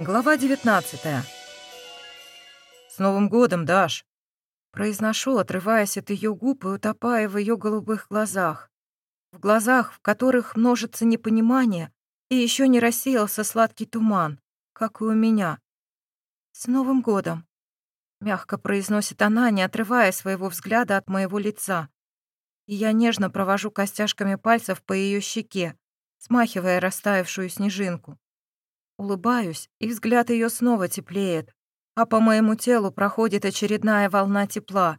Глава 19 «С Новым годом, Даш!» Произношу, отрываясь от ее губ и утопая в ее голубых глазах. В глазах, в которых множится непонимание, и еще не рассеялся сладкий туман, как и у меня. «С Новым годом!» Мягко произносит она, не отрывая своего взгляда от моего лица. И я нежно провожу костяшками пальцев по ее щеке, смахивая растаявшую снежинку. Улыбаюсь, и взгляд ее снова теплеет, а по моему телу проходит очередная волна тепла.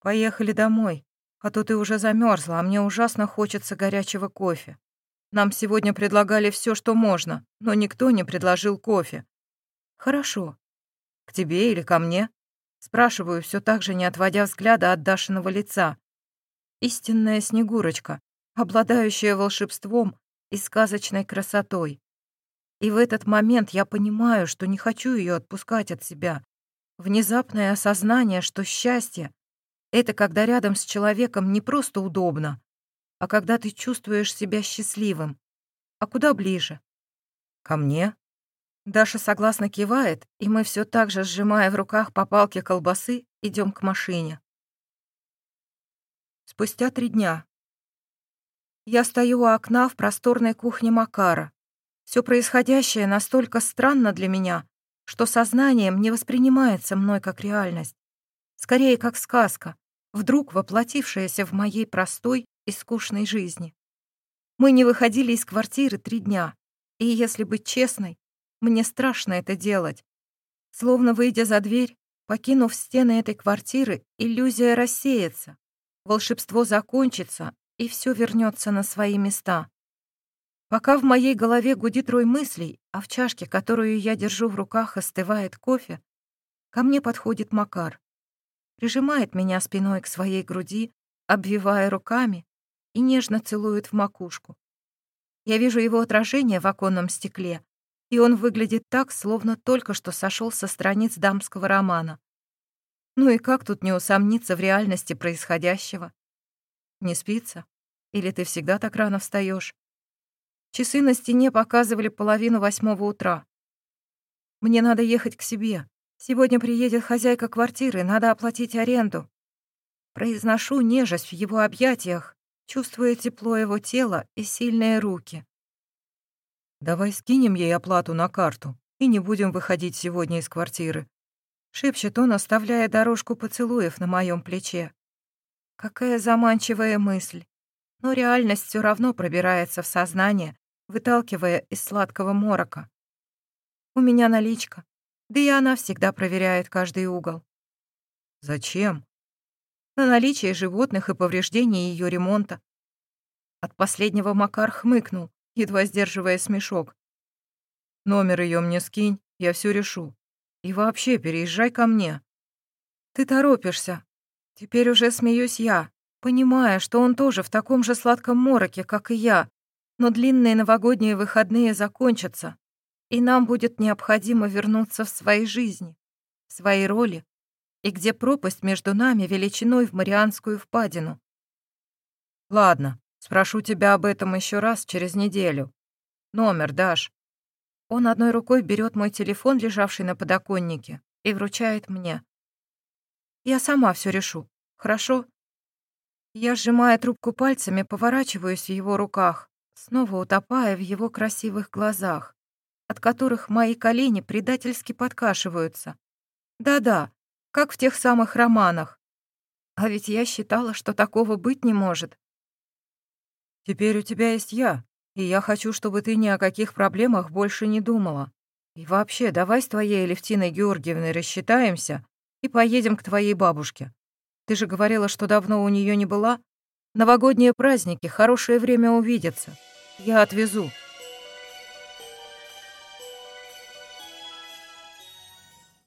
Поехали домой, а то ты уже замерзла, а мне ужасно хочется горячего кофе. Нам сегодня предлагали все, что можно, но никто не предложил кофе. Хорошо. К тебе или ко мне? Спрашиваю, все так же не отводя взгляда от Дашиного лица. Истинная Снегурочка, обладающая волшебством и сказочной красотой. И в этот момент я понимаю, что не хочу ее отпускать от себя. Внезапное осознание, что счастье — это когда рядом с человеком не просто удобно, а когда ты чувствуешь себя счастливым. А куда ближе? Ко мне? Даша согласно кивает, и мы все так же, сжимая в руках по палке колбасы, идем к машине. Спустя три дня. Я стою у окна в просторной кухне Макара. Все происходящее настолько странно для меня, что сознанием не воспринимается мной как реальность. Скорее, как сказка, вдруг воплотившаяся в моей простой и скучной жизни. Мы не выходили из квартиры три дня, и, если быть честной, мне страшно это делать. Словно выйдя за дверь, покинув стены этой квартиры, иллюзия рассеется, волшебство закончится, и все вернется на свои места. Пока в моей голове гудит рой мыслей, а в чашке, которую я держу в руках, остывает кофе, ко мне подходит Макар. Прижимает меня спиной к своей груди, обвивая руками и нежно целует в макушку. Я вижу его отражение в оконном стекле, и он выглядит так, словно только что сошел со страниц дамского романа. Ну и как тут не усомниться в реальности происходящего? Не спится? Или ты всегда так рано встаешь? Часы на стене показывали половину восьмого утра. Мне надо ехать к себе. Сегодня приедет хозяйка квартиры, надо оплатить аренду. Произношу нежесть в его объятиях, чувствуя тепло его тела и сильные руки. «Давай скинем ей оплату на карту и не будем выходить сегодня из квартиры», — шепчет он, оставляя дорожку поцелуев на моем плече. Какая заманчивая мысль. Но реальность все равно пробирается в сознание, выталкивая из сладкого морока. У меня наличка, да и она всегда проверяет каждый угол. Зачем? На наличие животных и повреждений ее ремонта. От последнего Макар хмыкнул, едва сдерживая смешок. Номер ее мне скинь, я все решу. И вообще переезжай ко мне. Ты торопишься. Теперь уже смеюсь я, понимая, что он тоже в таком же сладком мороке, как и я, но длинные новогодние выходные закончатся, и нам будет необходимо вернуться в свои жизни, в свои роли, и где пропасть между нами величиной в Марианскую впадину. Ладно, спрошу тебя об этом еще раз через неделю. Номер дашь. Он одной рукой берет мой телефон, лежавший на подоконнике, и вручает мне. Я сама все решу, хорошо? Я, сжимая трубку пальцами, поворачиваюсь в его руках, снова утопая в его красивых глазах, от которых мои колени предательски подкашиваются. Да-да, как в тех самых романах. А ведь я считала, что такого быть не может. Теперь у тебя есть я, и я хочу, чтобы ты ни о каких проблемах больше не думала. И вообще, давай с твоей Левтиной Георгиевной рассчитаемся и поедем к твоей бабушке. Ты же говорила, что давно у нее не была. Новогодние праздники, хорошее время увидеться. Я отвезу.